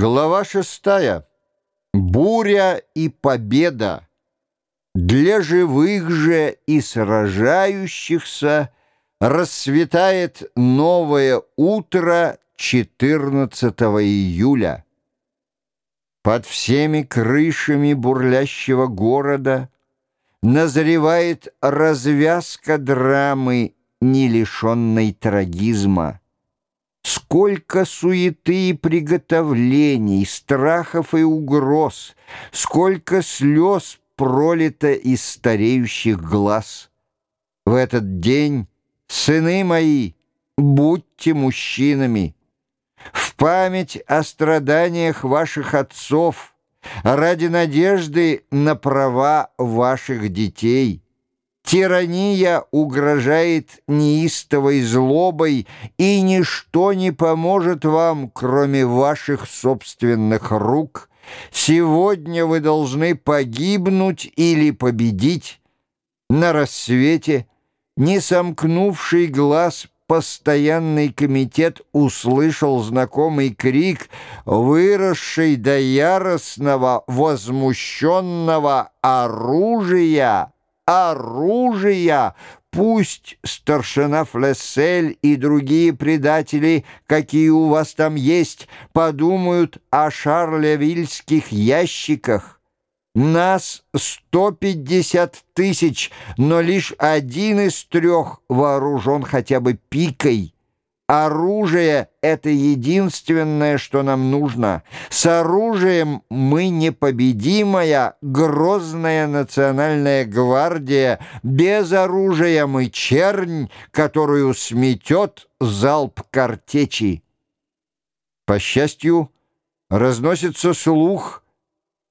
Глава шестая. Буря и победа. Для живых же и сражающихся расцветает новое утро 14 июля. Под всеми крышами бурлящего города назревает развязка драмы, не лишенной трагизма. Сколько суеты и приготовлений, страхов и угроз, сколько слез пролито из стареющих глаз. В этот день, сыны мои, будьте мужчинами. В память о страданиях ваших отцов, ради надежды на права ваших детей — Тирания угрожает неистовой злобой, и ничто не поможет вам, кроме ваших собственных рук. Сегодня вы должны погибнуть или победить. На рассвете, не сомкнувший глаз, постоянный комитет услышал знакомый крик, выросший до яростного, возмущенного оружия оружия. Пусть старшина Флессель и другие предатели, какие у вас там есть, подумают о шарлевильских ящиках. Нас 150 тысяч, но лишь один из трех вооружен хотя бы пикой. Оружие — это единственное, что нам нужно. С оружием мы непобедимая, грозная национальная гвардия. Без оружия мы чернь, которую сметет залп картечи. По счастью, разносится слух —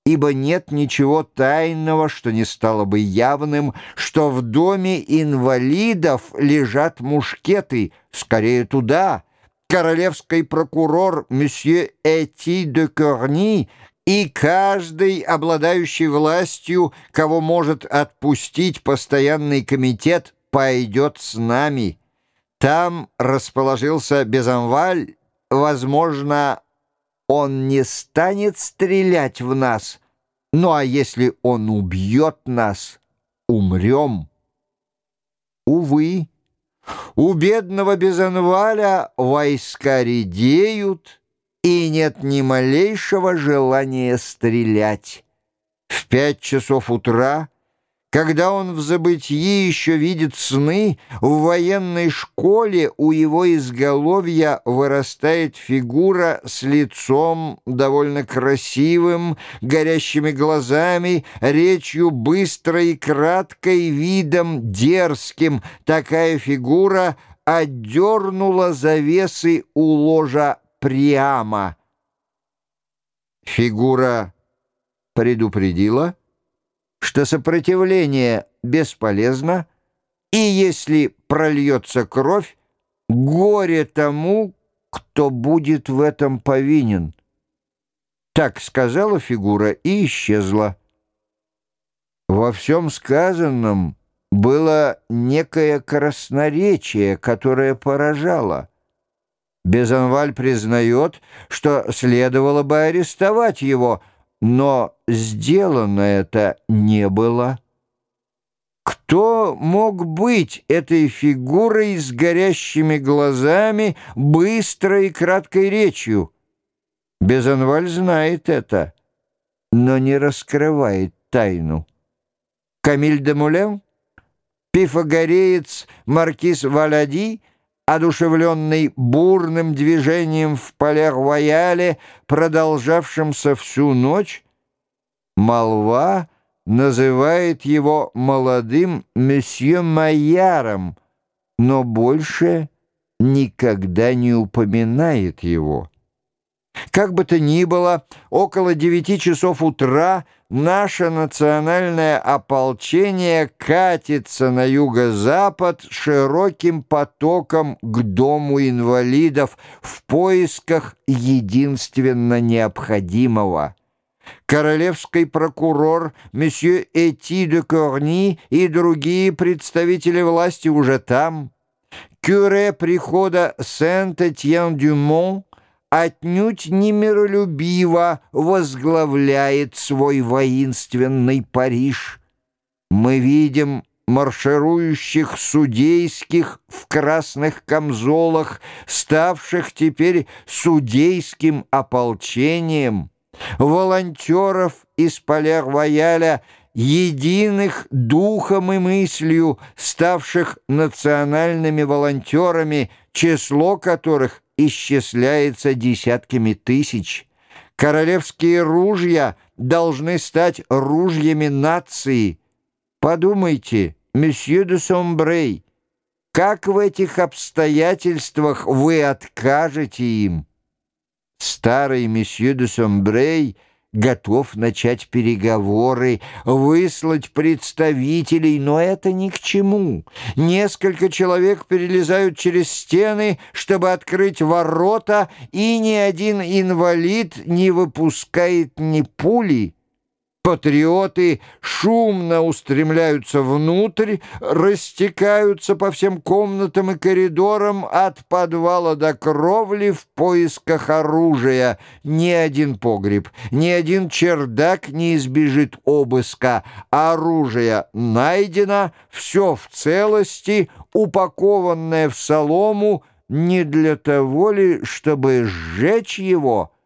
ибо нет ничего тайного, что не стало бы явным, что в доме инвалидов лежат мушкеты, скорее туда. Королевский прокурор месье Эти де Корни и каждый, обладающий властью, кого может отпустить постоянный комитет, пойдет с нами. Там расположился Безамваль, возможно, он не станет стрелять в нас. Ну а если он убьет нас, умрем. Увы, у бедного Безанваля войска редеют, и нет ни малейшего желания стрелять. В пять часов утра когда он в забытии еще видит сны, в военной школе у его изголовья вырастает фигура с лицом довольно красивым, горящими глазами, речью быстрой и краткой, видом дерзким. Такая фигура отдернула завесы у ложа прямо. Фигура предупредила — что сопротивление бесполезно, и если прольется кровь, горе тому, кто будет в этом повинен. Так сказала фигура и исчезла. Во всем сказанном было некое красноречие, которое поражало. Безанваль признает, что следовало бы арестовать его — но сделано это не было. Кто мог быть этой фигурой с горящими глазами, быстрой и краткой речью? Безанваль знает это, но не раскрывает тайну. Камиль де Мулен, пифагореец маркиз Валади — одушевленный бурным движением в поле-рояле, продолжавшимся всю ночь, молва называет его молодым месье Майяром, но больше никогда не упоминает его. Как бы то ни было, около девяти часов утра наше национальное ополчение катится на юго-запад широким потоком к дому инвалидов в поисках единственно необходимого. Королевский прокурор месье Эти де Корни и другие представители власти уже там. Кюре прихода Сент-Этьен-Дюмон отнюдь не миролюбиво возглавляет свой воинственный Париж. Мы видим марширующих судейских в красных камзолах, ставших теперь судейским ополчением, волонтеров из Палер-Рояля, единых духом и мыслью, ставших национальными волонтерами, число которых исчисляется десятками тысяч. Королевские ружья должны стать ружьями нации. Подумайте, месье де Сомбрей, как в этих обстоятельствах вы откажете им? Старый месье де Сомбрей — готов начать переговоры, выслать представителей, но это ни к чему. Несколько человек перелезают через стены, чтобы открыть ворота, и ни один инвалид не выпускает ни пули. Патриоты шумно устремляются внутрь, растекаются по всем комнатам и коридорам от подвала до кровли в поисках оружия. Ни один погреб, ни один чердак не избежит обыска. Оружие найдено, все в целости, упакованное в солому, не для того ли, чтобы сжечь его —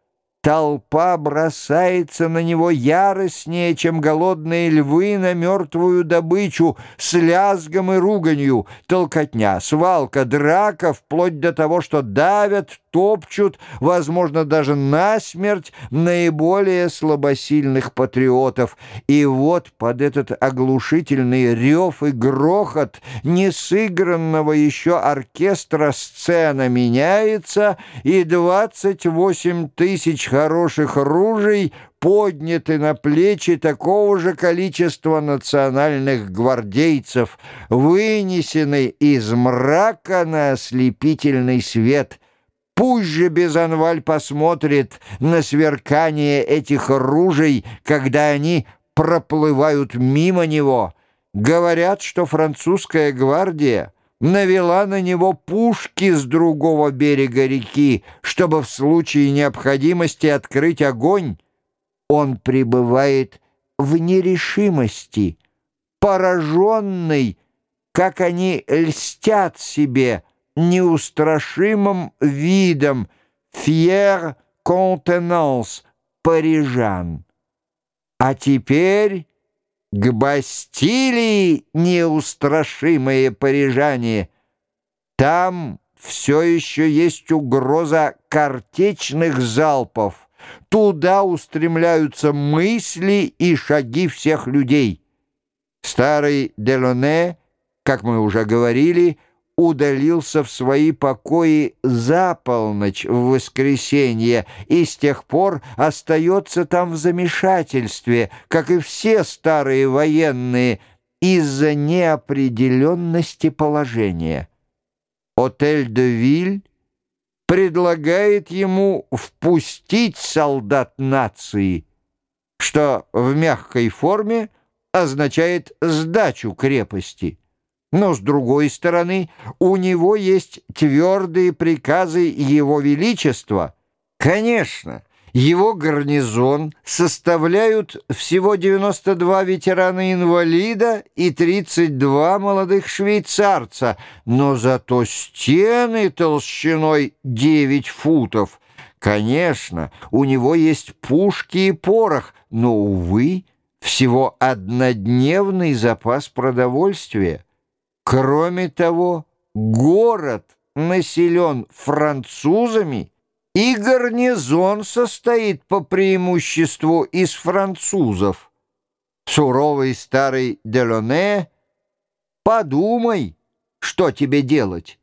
Толпа бросается на него яростнее, чем голодные львы на мертвую добычу, с лязгом и руганью, толкотня, свалка, драка, вплоть до того, что давят, топчут, возможно, даже насмерть наиболее слабосильных патриотов. И вот под этот оглушительный рев и грохот несыгранного еще оркестра сцена меняется, и двадцать восемь тысяч хороших ружей подняты на плечи такого же количества национальных гвардейцев, вынесены из мрака на ослепительный свет. Пусть же Безанваль посмотрит на сверкание этих ружей, когда они проплывают мимо него. Говорят, что французская гвардия навела на него пушки с другого берега реки, чтобы в случае необходимости открыть огонь. Он пребывает в нерешимости, пораженный, как они льстят себе неустрашимым видом «fier contenance» парижан. А теперь к Бастилии неустрашимые парижане. Там все еще есть угроза картечных залпов. Туда устремляются мысли и шаги всех людей. Старый Делоне, как мы уже говорили, — удалился в свои покои за полночь в воскресенье и с тех пор остается там в замешательстве, как и все старые военные, из-за неопределенности положения. Отель де Виль предлагает ему впустить солдат нации, что в мягкой форме означает сдачу крепости. Но, с другой стороны, у него есть твердые приказы Его Величества. Конечно, его гарнизон составляют всего 92 ветерана-инвалида и 32 молодых швейцарца, но зато стены толщиной 9 футов. Конечно, у него есть пушки и порох, но, увы, всего однодневный запас продовольствия. Кроме того, город населен французами, и гарнизон состоит по преимуществу из французов. Суровый старый Делоне, подумай, что тебе делать.